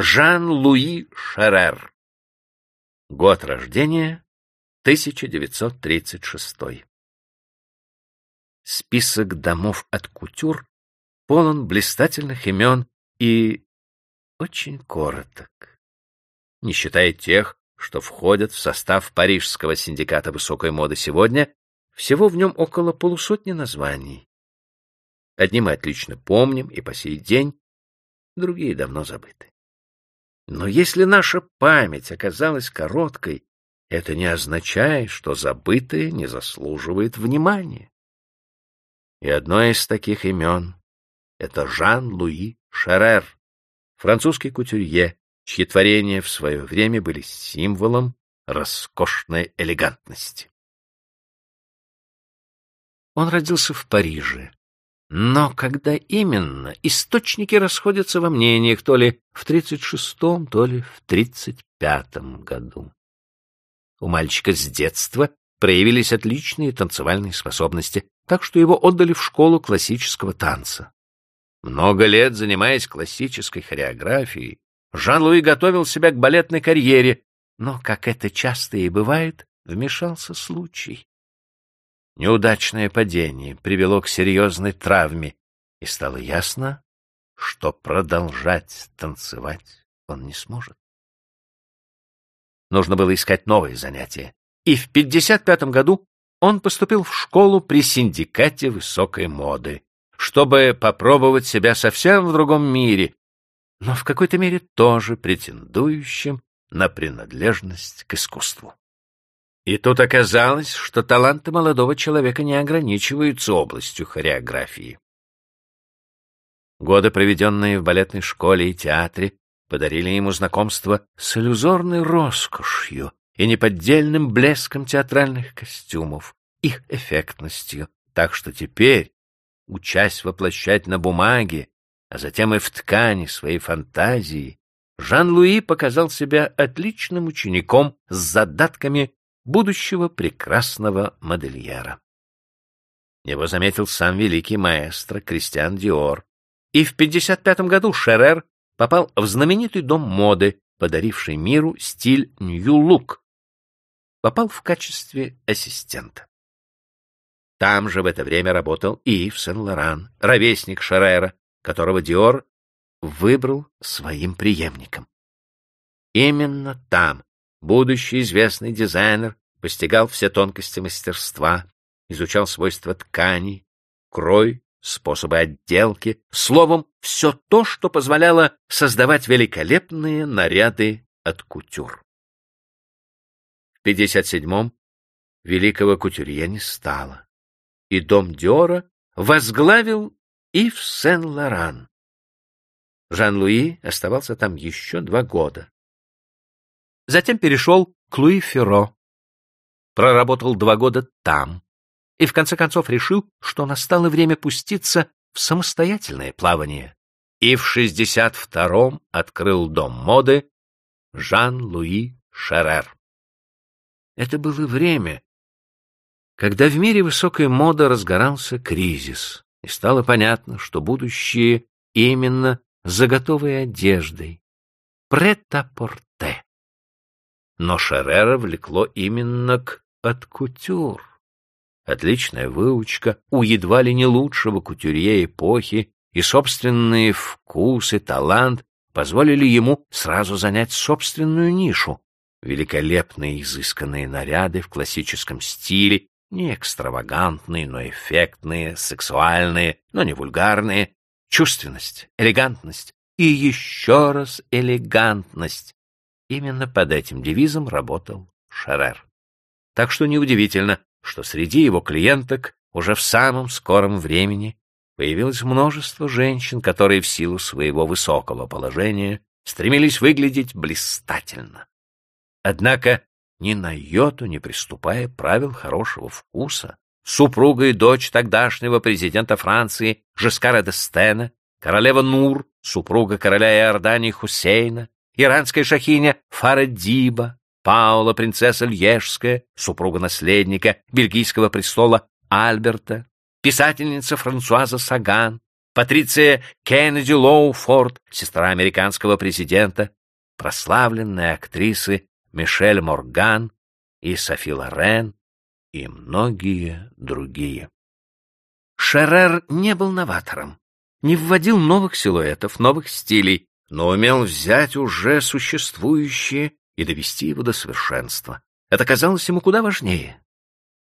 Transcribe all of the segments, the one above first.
Жан-Луи Шерер. Год рождения 1936. Список домов от кутюр полон блистательных имен и очень короток, не считая тех, что входят в состав Парижского синдиката высокой моды сегодня, всего в нем около полусотни названий. Одни мы отлично помним и по сей день, другие давно забыты. Но если наша память оказалась короткой, это не означает, что забытое не заслуживает внимания. И одно из таких имен — это Жан-Луи Шерер, французский кутюрье, чьи творения в свое время были символом роскошной элегантности. Он родился в Париже но когда именно, источники расходятся во мнениях то ли в 36-м, то ли в 35-м году. У мальчика с детства проявились отличные танцевальные способности, так что его отдали в школу классического танца. Много лет занимаясь классической хореографией, Жан-Луи готовил себя к балетной карьере, но, как это часто и бывает, вмешался случай. Неудачное падение привело к серьезной травме, и стало ясно, что продолжать танцевать он не сможет. Нужно было искать новые занятия, и в 55 году он поступил в школу при синдикате высокой моды, чтобы попробовать себя совсем в другом мире, но в какой-то мере тоже претендующим на принадлежность к искусству. И тут оказалось, что таланты молодого человека не ограничиваются областью хореографии. Годы, проведенные в балетной школе и театре, подарили ему знакомство с иллюзорной роскошью и неподдельным блеском театральных костюмов, их эффектностью, так что теперь, учась воплощать на бумаге, а затем и в ткани своей фантазии, Жан-Луи показал себя отличным учеником с задатками будущего прекрасного модельера. Его заметил сам великий маэстро Кристиан Диор, и в 55 году Шерер попал в знаменитый дом моды, подаривший миру стиль Нью-Лук. Попал в качестве ассистента. Там же в это время работал и Ив Сен-Лоран, ровесник Шерера, которого Диор выбрал своим преемником. Именно там Будущий известный дизайнер постигал все тонкости мастерства, изучал свойства тканей, крой, способы отделки, словом, все то, что позволяло создавать великолепные наряды от кутюр. В 57-м великого кутюрье не стало, и дом Диора возглавил Ив Сен-Лоран. Жан-Луи оставался там еще два года. Затем перешел к Луи Ферро. Проработал два года там и в конце концов решил, что настало время пуститься в самостоятельное плавание. И в 62-м открыл дом моды Жан-Луи Шерер. Это было время, когда в мире высокой моды разгорался кризис, и стало понятно, что будущее именно за готовой одеждой, прет-а-порте. Но Шерера влекло именно к откутюр. Отличная выучка у едва ли не лучшего кутюрье эпохи и собственные вкусы, талант позволили ему сразу занять собственную нишу. Великолепные изысканные наряды в классическом стиле, не экстравагантные, но эффектные, сексуальные, но не вульгарные, чувственность, элегантность и еще раз элегантность, Именно под этим девизом работал Шерер. Так что неудивительно, что среди его клиенток уже в самом скором времени появилось множество женщин, которые в силу своего высокого положения стремились выглядеть блистательно. Однако, ни на йоту не приступая правил хорошего вкуса, супруга и дочь тогдашнего президента Франции Жескара де Стена, королева Нур, супруга короля Иордании Хусейна, иранская шахиня Фарадиба, Паула, принцесса Льежская, супруга наследника бельгийского престола Альберта, писательница Франсуаза Саган, Патриция Кеннеди Лоуфорд, сестра американского президента, прославленные актрисы Мишель Морган и Софи Лорен и многие другие. Шерер не был новатором, не вводил новых силуэтов, новых стилей, но умел взять уже существующее и довести его до совершенства. Это казалось ему куда важнее.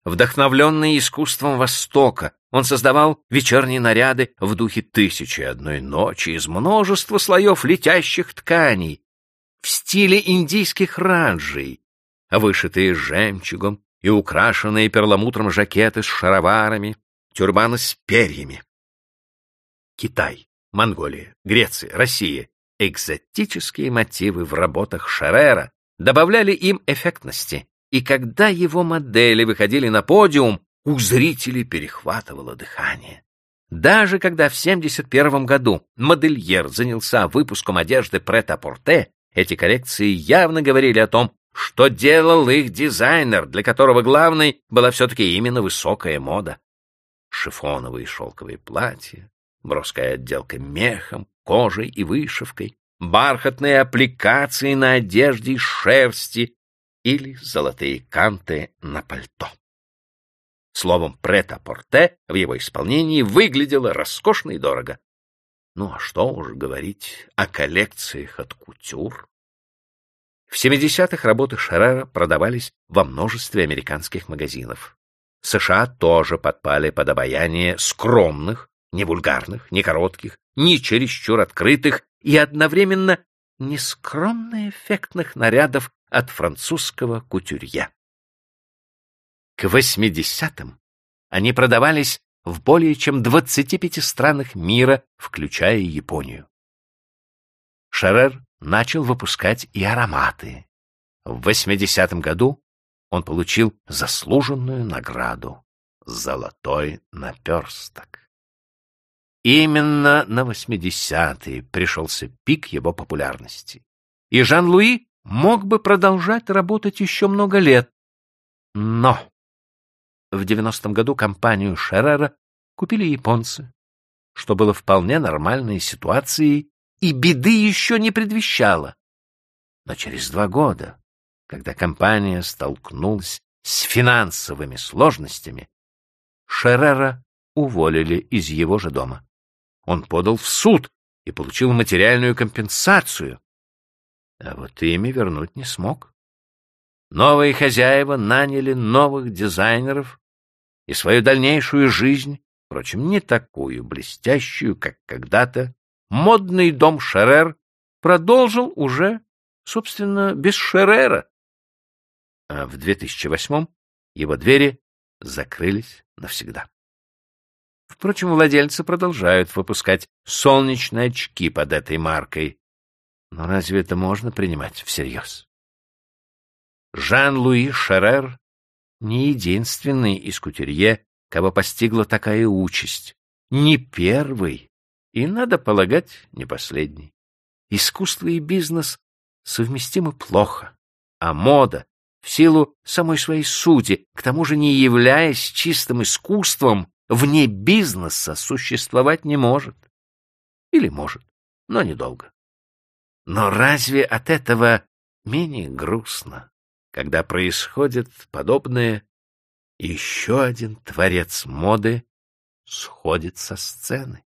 Вдохновленный искусством Востока, он создавал вечерние наряды в духе «Тысячи одной ночи» из множества слоев летящих тканей, в стиле индийских раджей, вышитые жемчугом и украшенные перламутром жакеты с шароварами, тюрбаны с перьями. Китай, Монголия, Греция, Россия — экзотические мотивы в работах Шерера добавляли им эффектности, и когда его модели выходили на подиум, у зрителей перехватывало дыхание. Даже когда в 1971 году модельер занялся выпуском одежды прет-а-порте, эти коллекции явно говорили о том, что делал их дизайнер, для которого главной была все-таки именно высокая мода. Шифоновые шелковые платья, броская отделка мехом, кожей и вышивкой, бархатные аппликации на одежде из шерсти, или золотые канты на пальто. Словом, прет-а-порте в его исполнении выглядело роскошно и дорого. Ну а что уж говорить о коллекциях от кутюр. В 70-х работы Шерера продавались во множестве американских магазинов. США тоже подпали под обаяние скромных, не вульгарных, не коротких, не чересчур открытых и одновременно нескромно эффектных нарядов от французского кутюрье. К 80-м они продавались в более чем 25 странах мира, включая Японию. Шерер начал выпускать и ароматы. В 80-м году он получил заслуженную награду «Золотой наперсток». Именно на 80-е пришелся пик его популярности. И Жан-Луи мог бы продолжать работать еще много лет. Но в 90-м году компанию Шеррера купили японцы, что было вполне нормальной ситуацией и беды еще не предвещало. Но через два года, когда компания столкнулась с финансовыми сложностями, Шеррера уволили из его же дома. Он подал в суд и получил материальную компенсацию, а вот ими вернуть не смог. Новые хозяева наняли новых дизайнеров, и свою дальнейшую жизнь, впрочем, не такую блестящую, как когда-то, модный дом Шерер продолжил уже, собственно, без Шерера. А в 2008 его двери закрылись навсегда. Впрочем, владельцы продолжают выпускать солнечные очки под этой маркой, но разве это можно принимать всерьез? Жан-Луи Шерер не единственный из кутюрье, кого постигла такая участь, не первый и, надо полагать, не последний. Искусство и бизнес совместимы плохо, а мода, в силу самой своей сути, к тому же не являясь чистым искусством, вне бизнеса существовать не может. Или может, но недолго. Но разве от этого менее грустно, когда происходит подобное, еще один творец моды сходит со сцены?